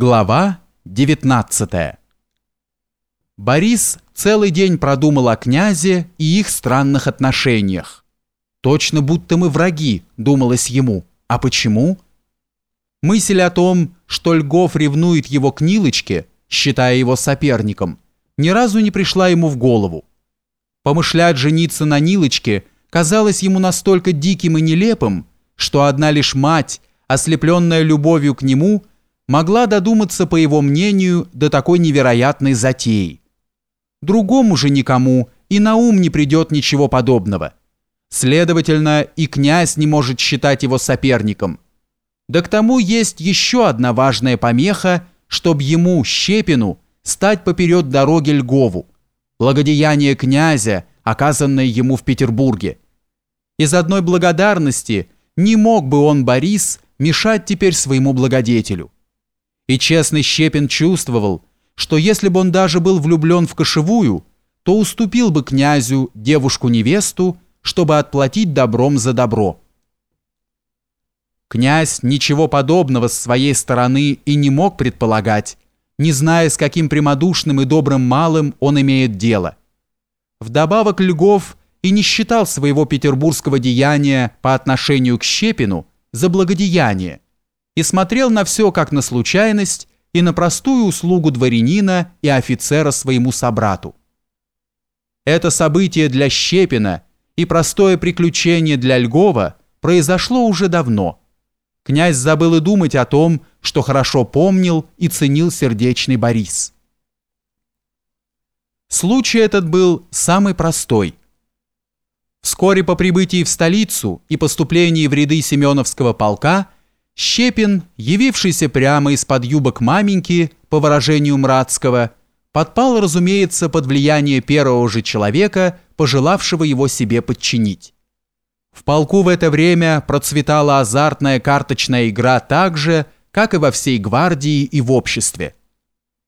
Глава 19 Борис целый день продумал о князе и их странных отношениях. «Точно будто мы враги», — думалось ему. «А почему?» Мысль о том, что Льгов ревнует его к Нилочке, считая его соперником, ни разу не пришла ему в голову. Помышлять жениться на Нилочке казалось ему настолько диким и нелепым, что одна лишь мать, ослепленная любовью к нему, — могла додуматься, по его мнению, до такой невероятной затеи. Другому же никому и на ум не придет ничего подобного. Следовательно, и князь не может считать его соперником. Да к тому есть еще одна важная помеха, чтобы ему, Щепину, стать поперед дороги Льгову, благодеяние князя, оказанное ему в Петербурге. Из одной благодарности не мог бы он, Борис, мешать теперь своему благодетелю. И честный Щепин чувствовал, что если бы он даже был влюблен в кошевую, то уступил бы князю девушку-невесту, чтобы отплатить добром за добро. Князь ничего подобного с своей стороны и не мог предполагать, не зная, с каким прямодушным и добрым малым он имеет дело. Вдобавок Льгов и не считал своего петербургского деяния по отношению к Щепину за благодеяние, и смотрел на все как на случайность и на простую услугу дворянина и офицера своему собрату. Это событие для Щепина и простое приключение для Льгова произошло уже давно. Князь забыл и думать о том, что хорошо помнил и ценил сердечный Борис. Случай этот был самый простой. Вскоре по прибытии в столицу и поступлении в ряды Семеновского полка – Щепин, явившийся прямо из-под юбок маменьки, по выражению Мрацкого, подпал, разумеется, под влияние первого же человека, пожелавшего его себе подчинить. В полку в это время процветала азартная карточная игра так же, как и во всей гвардии и в обществе.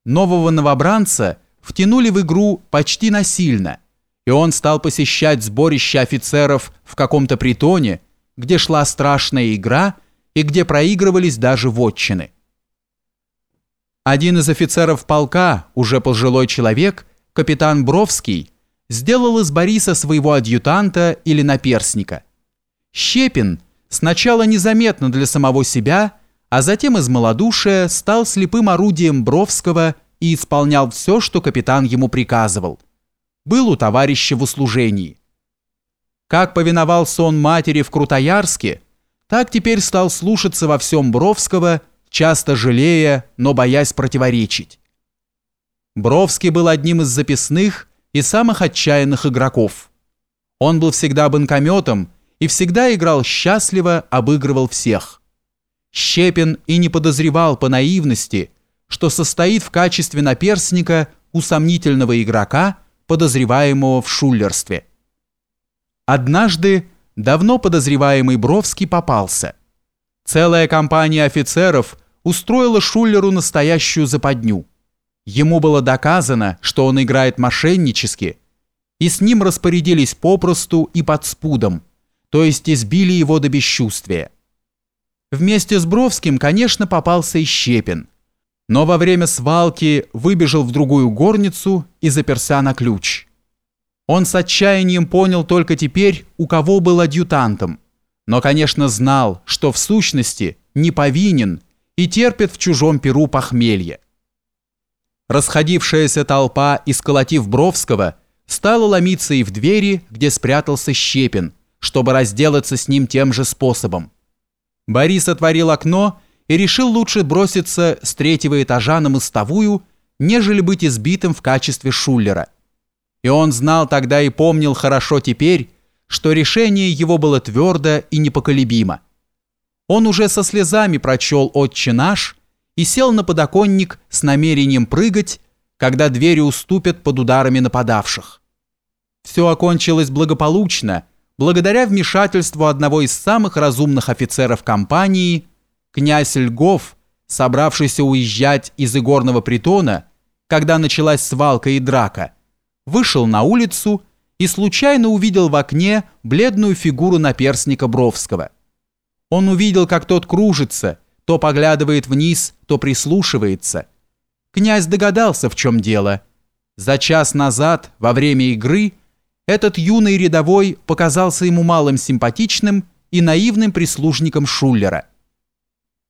Нового новобранца втянули в игру почти насильно, и он стал посещать сборище офицеров в каком-то притоне, где шла страшная игра – и где проигрывались даже вотчины. Один из офицеров полка, уже пожилой человек, капитан Бровский, сделал из Бориса своего адъютанта или наперсника. Щепин сначала незаметно для самого себя, а затем из малодушия стал слепым орудием Бровского и исполнял все, что капитан ему приказывал. Был у товарища в услужении. Как повиновался он матери в Крутоярске – так теперь стал слушаться во всем Бровского, часто жалея, но боясь противоречить. Бровский был одним из записных и самых отчаянных игроков. Он был всегда банкометом и всегда играл счастливо, обыгрывал всех. Щепин и не подозревал по наивности, что состоит в качестве наперсника у сомнительного игрока, подозреваемого в шулерстве. Однажды давно подозреваемый Бровский попался. Целая компания офицеров устроила Шулеру настоящую западню. Ему было доказано, что он играет мошеннически, и с ним распорядились попросту и под спудом, то есть избили его до бесчувствия. Вместе с Бровским, конечно, попался и Щепин, но во время свалки выбежал в другую горницу и заперся на ключ. Он с отчаянием понял только теперь, у кого был адъютантом, но, конечно, знал, что в сущности не повинен и терпит в чужом перу похмелье. Расходившаяся толпа, исколотив Бровского, стала ломиться и в двери, где спрятался Щепин, чтобы разделаться с ним тем же способом. Борис отворил окно и решил лучше броситься с третьего этажа на мостовую, нежели быть избитым в качестве шулера – и он знал тогда и помнил хорошо теперь, что решение его было твердо и непоколебимо. Он уже со слезами прочел «Отче наш» и сел на подоконник с намерением прыгать, когда двери уступят под ударами нападавших. Все окончилось благополучно, благодаря вмешательству одного из самых разумных офицеров компании, князь Льгов, собравшийся уезжать из игорного притона, когда началась свалка и драка – вышел на улицу и случайно увидел в окне бледную фигуру наперсника Бровского. Он увидел, как тот кружится, то поглядывает вниз, то прислушивается. Князь догадался, в чем дело. За час назад, во время игры, этот юный рядовой показался ему малым симпатичным и наивным прислужником Шуллера –